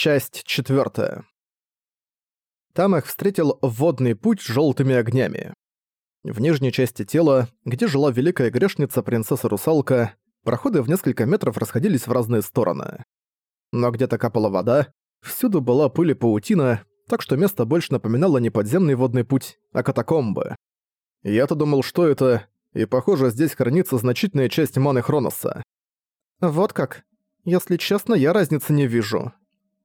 Часть четвертая. Там их встретил водный путь с желтыми огнями. В нижней части тела, где жила великая грешница принцесса-русалка, проходы в несколько метров расходились в разные стороны. Но где-то капала вода, всюду была пыль и паутина, так что место больше напоминало не подземный водный путь, а катакомбы. Я-то думал, что это, и похоже, здесь хранится значительная часть маны Хроноса. Вот как? Если честно, я разницы не вижу.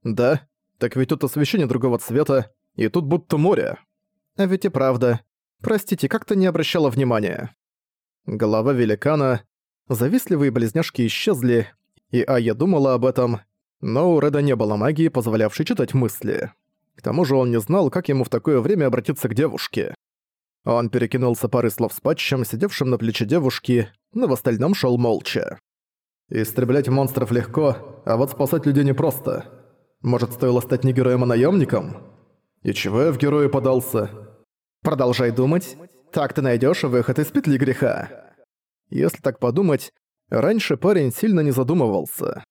Да, так ведь тут освещение другого цвета, и тут будто море. А ведь и правда. Простите, как-то не обращала внимания. Голова великана, завистливые близняшки исчезли, и Ая думала об этом, но у Реда не было магии, позволявшей читать мысли. К тому же он не знал, как ему в такое время обратиться к девушке. Он перекинулся парой слов с патчем, сидевшим на плече девушки, но в остальном шел молча. «Истреблять монстров легко, а вот спасать людей непросто. Может, стоило стать не героем, а наемником? И чего я в герои подался? Продолжай думать. Так ты найдешь выход из петли греха. Если так подумать, раньше парень сильно не задумывался.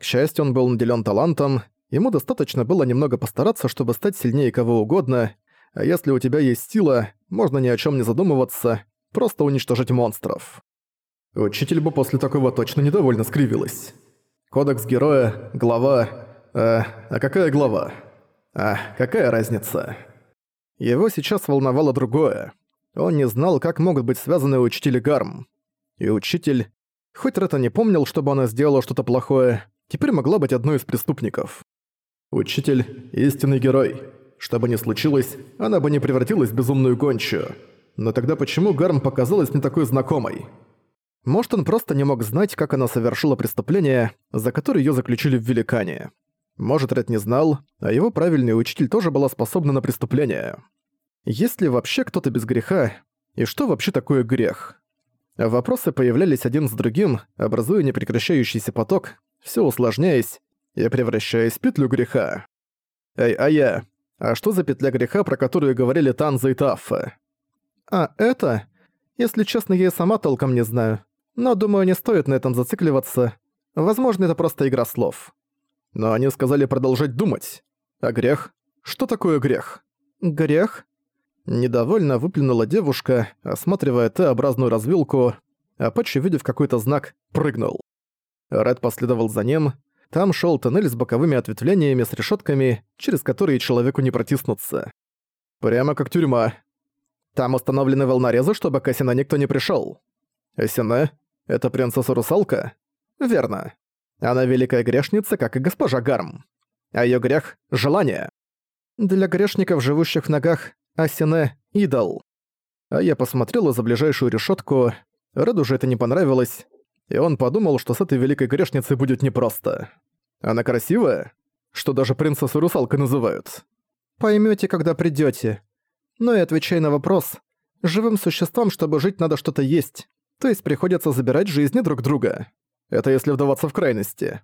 К счастью, он был наделен талантом, ему достаточно было немного постараться, чтобы стать сильнее кого угодно, а если у тебя есть сила, можно ни о чем не задумываться, просто уничтожить монстров. Учитель бы после такого точно недовольно скривилась. Кодекс героя, глава, «А, а какая глава? А, какая разница?» Его сейчас волновало другое. Он не знал, как могут быть связаны учитель Гарм. И учитель, хоть Рета не помнил, чтобы она сделала что-то плохое, теперь могла быть одной из преступников. Учитель — истинный герой. Что бы ни случилось, она бы не превратилась в безумную гончую. Но тогда почему Гарм показалась мне такой знакомой? Может, он просто не мог знать, как она совершила преступление, за которое её заключили в Великане. Может, Ред не знал, а его правильный учитель тоже была способна на преступление. Есть ли вообще кто-то без греха? И что вообще такое грех? Вопросы появлялись один с другим, образуя непрекращающийся поток, все усложняясь и превращаясь в петлю греха. Эй, а я? А что за петля греха, про которую говорили Танза и Таффа? А это? Если честно, я и сама толком не знаю. Но думаю, не стоит на этом зацикливаться. Возможно, это просто игра слов. Но они сказали продолжать думать. А грех? Что такое грех? Грех? Недовольно выплюнула девушка, осматривая Т-образную развилку, а Патчи, видев какой-то знак, прыгнул. Ред последовал за ним. Там шел тоннель с боковыми ответвлениями с решетками, через которые человеку не протиснуться. Прямо как тюрьма. Там установлены волнорезы, чтобы к Асине никто не пришел. Асине? Это принцесса-русалка? Верно. Она великая грешница, как и госпожа Гарм. А её грех — желание. Для грешников, живущих в ногах, Асине — идол. А я посмотрела за ближайшую решётку, Реду же это не понравилось, и он подумал, что с этой великой грешницей будет непросто. Она красивая? Что даже принцессу русалкой называют. Поймёте, когда придёте. Но и отвечай на вопрос. Живым существам, чтобы жить, надо что-то есть. То есть приходится забирать жизни друг друга. Это если вдаваться в крайности.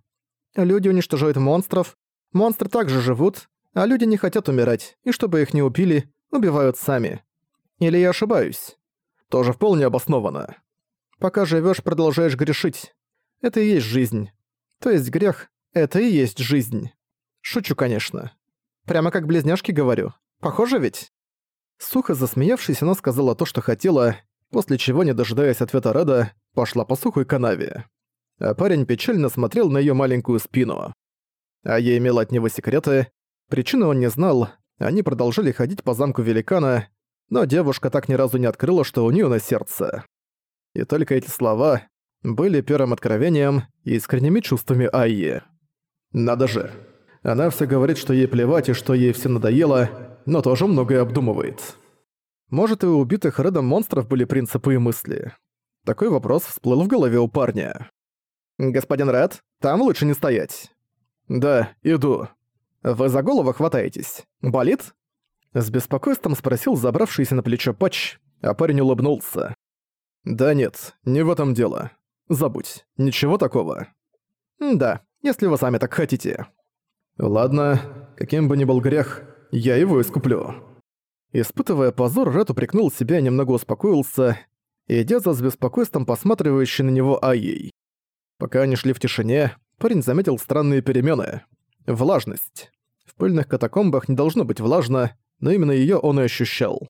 Люди уничтожают монстров, монстры также живут, а люди не хотят умирать, и чтобы их не убили, убивают сами. Или я ошибаюсь? Тоже вполне обоснованно. Пока живешь, продолжаешь грешить. Это и есть жизнь. То есть грех — это и есть жизнь. Шучу, конечно. Прямо как близняшки говорю. Похоже ведь? Сухо засмеявшись, она сказала то, что хотела, после чего, не дожидаясь ответа Рада, пошла по сухой канаве а парень печально смотрел на её маленькую спину. А я имел от него секреты, причины он не знал, они продолжали ходить по замку великана, но девушка так ни разу не открыла, что у неё на сердце. И только эти слова были первым откровением и искренними чувствами Айи. Надо же. Она все говорит, что ей плевать и что ей все надоело, но тоже многое обдумывает. Может, и у убитых Редом монстров были принципы и мысли. Такой вопрос всплыл в голове у парня. «Господин Ред, там лучше не стоять». «Да, иду». «Вы за голову хватаетесь? Болит?» С беспокойством спросил забравшийся на плечо Патч, а парень улыбнулся. «Да нет, не в этом дело. Забудь, ничего такого». «Да, если вы сами так хотите». «Ладно, каким бы ни был грех, я его искуплю». Испытывая позор, Ред упрекнул себя и немного успокоился, идя за с беспокойством посматривающей на него Айей. Пока они шли в тишине, парень заметил странные перемены. — влажность. В пыльных катакомбах не должно быть влажно, но именно её он и ощущал.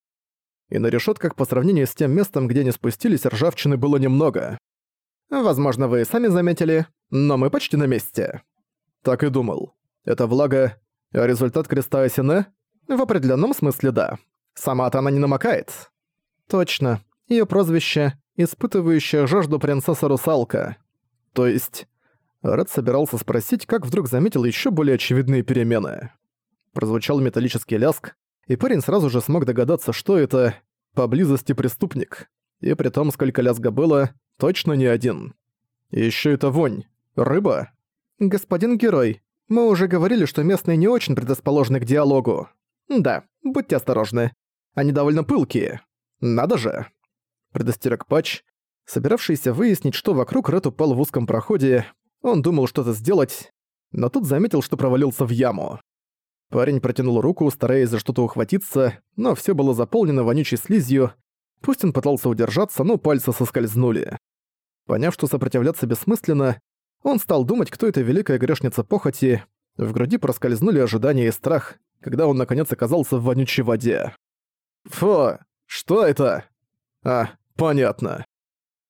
И на решётках по сравнению с тем местом, где они спустились, ржавчины было немного. Возможно, вы сами заметили, но мы почти на месте. Так и думал. Это влага, а результат креста Асине? В определенном смысле да. Сама-то она не намокает. Точно. Её прозвище — испытывающая жажду принцесса-русалка. То есть... Ред собирался спросить, как вдруг заметил ещё более очевидные перемены. Прозвучал металлический ляск, и парень сразу же смог догадаться, что это поблизости преступник. И при том, сколько лязга было, точно не один. И ещё это вонь. Рыба? Господин герой, мы уже говорили, что местные не очень предрасположены к диалогу. Да, будьте осторожны. Они довольно пылкие. Надо же. Предостерег Патч, собиравшийся выяснить, что вокруг Ред упал в узком проходе. Он думал что-то сделать, но тут заметил, что провалился в яму. Парень протянул руку, стараясь за что-то ухватиться, но все было заполнено вонючей слизью. Пусть он пытался удержаться, но пальцы соскользнули. Поняв, что сопротивляться бессмысленно, он стал думать, кто эта великая грешница похоти. В груди проскользнули ожидания и страх, когда он наконец оказался в вонючей воде. «Фу, что это?» «А, понятно».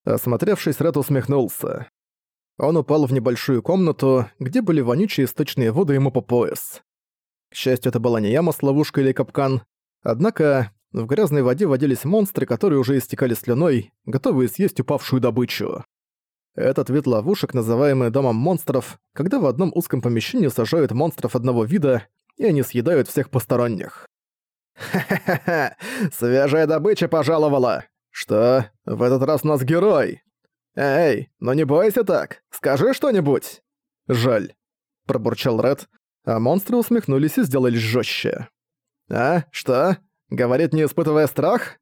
Осмотревшись, Ред усмехнулся. Он упал в небольшую комнату, где были вонючие источные воды ему по пояс. К счастью, это была не яма с ловушкой или капкан, однако в грязной воде водились монстры, которые уже истекали слюной, готовые съесть упавшую добычу. Этот вид ловушек, называемый домом монстров, когда в одном узком помещении сажают монстров одного вида, и они съедают всех посторонних. «Ха-ха-ха! Свежая добыча пожаловала! Что? В этот раз у нас герой! Эй, ну не бойся так! Скажи что-нибудь!» «Жаль», — пробурчал Ред, а монстры усмехнулись и сделались жестче. «А? Что? Говорит, не испытывая страх?»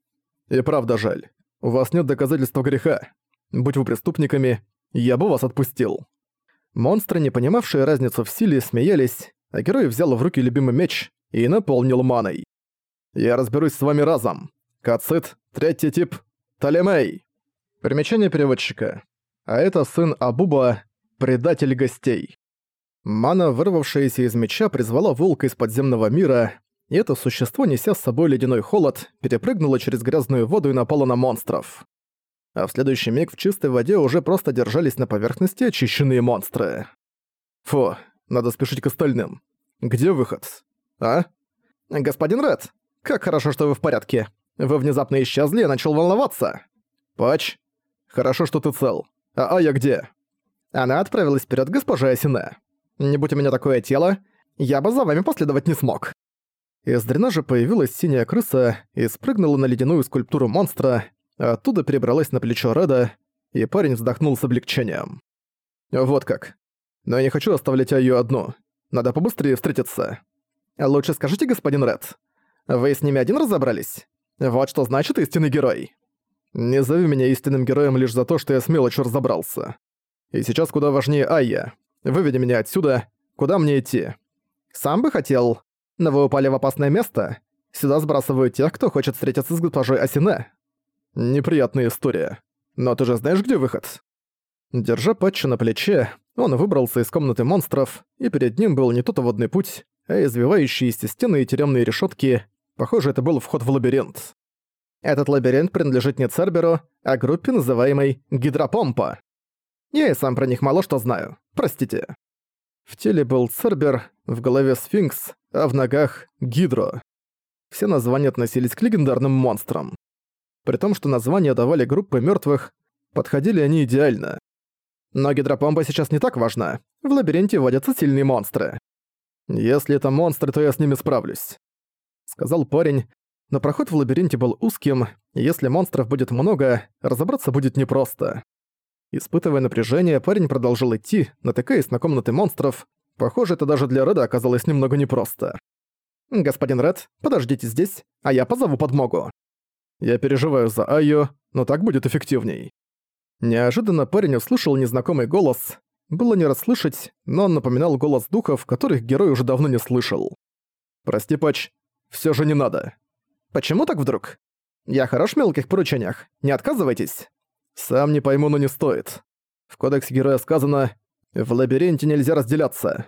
«И правда жаль. У вас нет доказательства греха. Будь вы преступниками, я бы вас отпустил». Монстры, не понимавшие разницу в силе, смеялись, а герой взял в руки любимый меч и наполнил маной. «Я разберусь с вами разом. Кацит, третий тип, Талемей». Примечание переводчика. А это сын Абуба, предатель гостей. Мана, вырвавшаяся из меча, призвала волка из подземного мира, и это существо, неся с собой ледяной холод, перепрыгнуло через грязную воду и напало на монстров. А в следующий миг в чистой воде уже просто держались на поверхности очищенные монстры. Фу, надо спешить к остальным. Где выход? А? Господин Ред, как хорошо, что вы в порядке. Вы внезапно исчезли, я начал волноваться. Пач, хорошо, что ты цел. А Ая где? Она отправилась вперед госпожа Асине. Не будь у меня такое тело, я бы за вами последовать не смог. Из дренажа появилась синяя крыса и спрыгнула на ледяную скульптуру монстра, а оттуда перебралась на плечо Реда, и парень вздохнул с облегчением. Вот как. Но я не хочу оставлять её одну. Надо побыстрее встретиться. Лучше скажите, господин Ред, вы с ними один разобрались? Вот что значит истинный герой. Не зови меня истинным героем лишь за то, что я с мелочью разобрался. И сейчас куда важнее Айя. Выведи меня отсюда. Куда мне идти? Сам бы хотел. Но вы упали в опасное место. Сюда сбрасывают тех, кто хочет встретиться с госпожой Асине. Неприятная история. Но ты же знаешь, где выход? Держа патча на плече, он выбрался из комнаты монстров, и перед ним был не тот водный путь, а извивающиеся стены и тюремные решетки. Похоже, это был вход в лабиринт. Этот лабиринт принадлежит не Церберу, а группе, называемой Гидропомпа. Я и сам про них мало что знаю. Простите. В теле был Цербер, в голове Сфинкс, а в ногах — Гидро. Все названия относились к легендарным монстрам. При том, что названия давали группы мертвых, подходили они идеально. Но гидропомпа сейчас не так важна. В лабиринте водятся сильные монстры. Если это монстры, то я с ними справлюсь. Сказал парень, но проход в лабиринте был узким, и если монстров будет много, разобраться будет непросто. Испытывая напряжение, парень продолжил идти, натыкаясь на комнаты монстров. Похоже, это даже для Реда оказалось немного непросто. «Господин Ред, подождите здесь, а я позову подмогу». Я переживаю за Айо, но так будет эффективней. Неожиданно парень услышал незнакомый голос. Было не расслышать, но он напоминал голос духов, которых герой уже давно не слышал. «Прости, Пач, все же не надо». «Почему так вдруг? Я хорош в мелких поручениях, не отказывайтесь». Сам не пойму, но не стоит. В кодексе героя сказано «В лабиринте нельзя разделяться».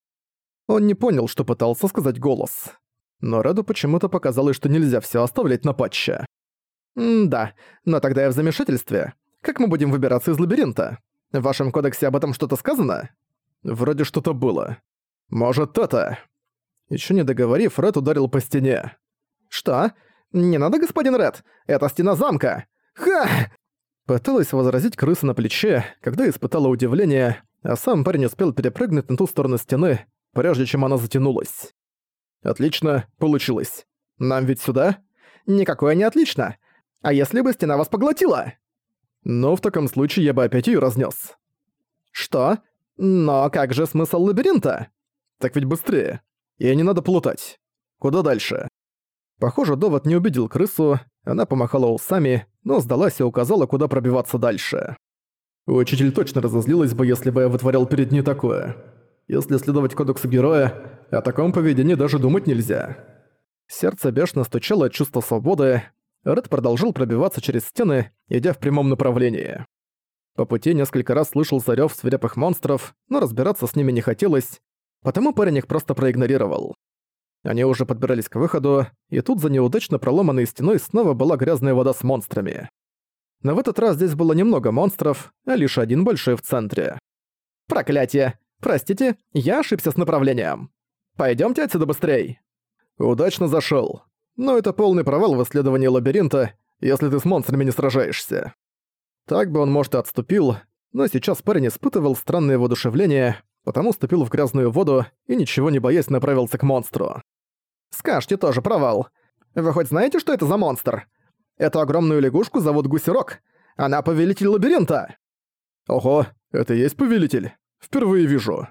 Он не понял, что пытался сказать голос. Но Реду почему-то показалось, что нельзя все оставлять на патче. «Да, но тогда я в замешательстве. Как мы будем выбираться из лабиринта? В вашем кодексе об этом что-то сказано?» «Вроде что-то было. Может, это...» Еще не договорив, Ред ударил по стене. «Что? Не надо, господин Ред! Это стена замка! Ха!» Пыталась возразить крыса на плече, когда испытала удивление, а сам парень успел перепрыгнуть на ту сторону стены, прежде чем она затянулась. «Отлично, получилось. Нам ведь сюда?» «Никакое не отлично. А если бы стена вас поглотила?» «Ну, в таком случае я бы опять её разнес. «Что? Но как же смысл лабиринта?» «Так ведь быстрее. И не надо плутать. Куда дальше?» Похоже, довод не убедил крысу, она помахала усами, но сдалась и указала, куда пробиваться дальше. Учитель точно разозлилась бы, если бы я вытворял перед ней такое. Если следовать кодексу героя, о таком поведении даже думать нельзя. Сердце бешено стучало от чувства свободы, Ред продолжил пробиваться через стены, идя в прямом направлении. По пути несколько раз слышал зарёв свирепых монстров, но разбираться с ними не хотелось, потому парень их просто проигнорировал. Они уже подбирались к выходу, и тут за неудачно проломанной стеной снова была грязная вода с монстрами. Но в этот раз здесь было немного монстров, а лишь один большой в центре. «Проклятие! Простите, я ошибся с направлением. Пойдёмте отсюда быстрей!» Удачно зашёл. Но это полный провал в исследовании лабиринта, если ты с монстрами не сражаешься. Так бы он, может, и отступил, но сейчас парень испытывал странное воодушевление, потому ступил в грязную воду и, ничего не боясь, направился к монстру. «Скажете тоже провал. Вы хоть знаете, что это за монстр? Эту огромную лягушку зовут Гусерок. Она повелитель лабиринта!» «Ого, это и есть повелитель? Впервые вижу».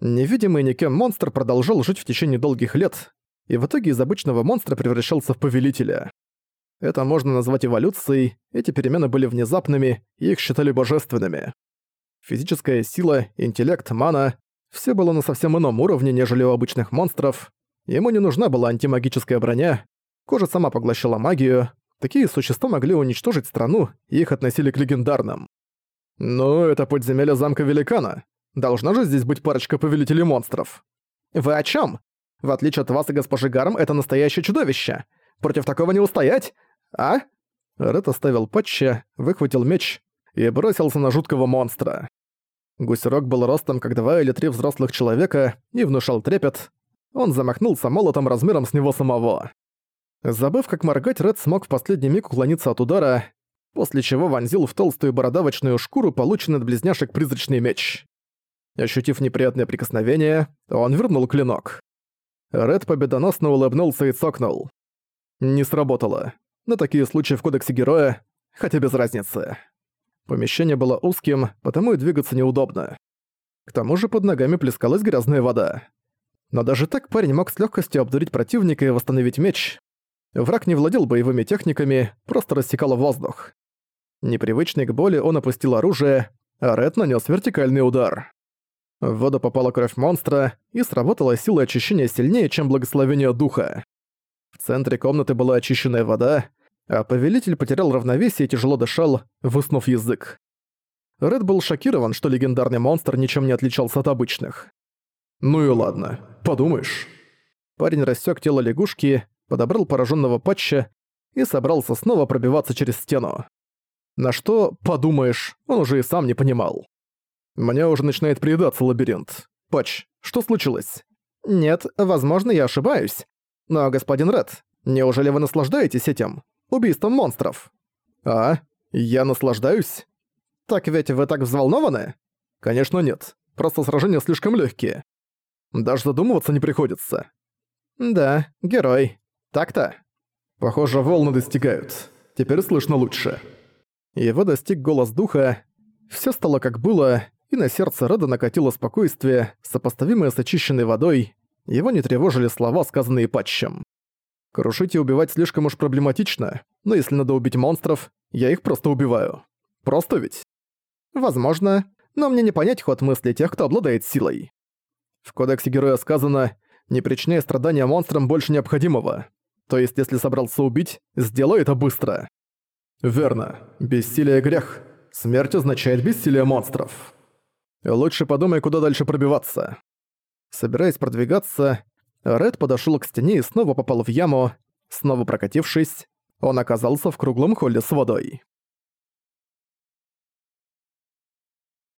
Невидимый никем монстр продолжал жить в течение долгих лет, и в итоге из обычного монстра превращался в повелителя. Это можно назвать эволюцией, эти перемены были внезапными, и их считали божественными. Физическая сила, интеллект, мана — все было на совсем ином уровне, нежели у обычных монстров. Ему не нужна была антимагическая броня, кожа сама поглощала магию, такие существа могли уничтожить страну, и их относили к легендарным. «Ну, это подземелье замка Великана. Должна же здесь быть парочка повелителей монстров». «Вы о чем? В отличие от вас и госпожи Гарм, это настоящее чудовище. Против такого не устоять, а?» Ред оставил патча, выхватил меч и бросился на жуткого монстра. Гусерок был ростом как два или три взрослых человека и внушал трепет. Он замахнулся молотом размером с него самого. Забыв, как моргать, Ред смог в последний миг уклониться от удара, после чего вонзил в толстую бородавочную шкуру полученный от близняшек призрачный меч. Ощутив неприятное прикосновение, он вернул клинок. Ред победоносно улыбнулся и цокнул. Не сработало. На такие случаи в кодексе героя, хотя без разницы. Помещение было узким, потому и двигаться неудобно. К тому же под ногами плескалась грязная вода. Но даже так парень мог с легкостью обдурить противника и восстановить меч. Враг не владел боевыми техниками, просто рассекал воздух. Непривычный к боли, он опустил оружие, а Ред нанес вертикальный удар. В воду попала кровь монстра, и сработала сила очищения сильнее, чем благословение духа. В центре комнаты была очищенная вода, а повелитель потерял равновесие и тяжело дышал, высунув язык. Ред был шокирован, что легендарный монстр ничем не отличался от обычных. «Ну и ладно, подумаешь». Парень рассек тело лягушки, подобрал пораженного патча и собрался снова пробиваться через стену. На что, подумаешь, он уже и сам не понимал. Мне уже начинает приедаться лабиринт. Патч, что случилось? Нет, возможно, я ошибаюсь. Но, господин Ред, неужели вы наслаждаетесь этим? Убийством монстров. А? Я наслаждаюсь? Так ведь вы так взволнованы? Конечно нет. Просто сражения слишком легкие. Даже задумываться не приходится. Да, герой. Так-то. Похоже, волны достигают. Теперь слышно лучше. Его достиг голос духа. Все стало как было, и на сердце Реда накатило спокойствие, сопоставимое с очищенной водой. Его не тревожили слова, сказанные патчем. Крушить и убивать слишком уж проблематично, но если надо убить монстров, я их просто убиваю. Просто ведь? Возможно, но мне не понять ход мысли тех, кто обладает силой. В кодексе героя сказано «не причиняй страдания монстрам больше необходимого». То есть, если собрался убить, сделай это быстро. Верно. Бессилие — грех. Смерть означает бессилие монстров. Лучше подумай, куда дальше пробиваться. Собираясь продвигаться, Ред подошёл к стене и снова попал в яму. Снова прокатившись, он оказался в круглом холле с водой.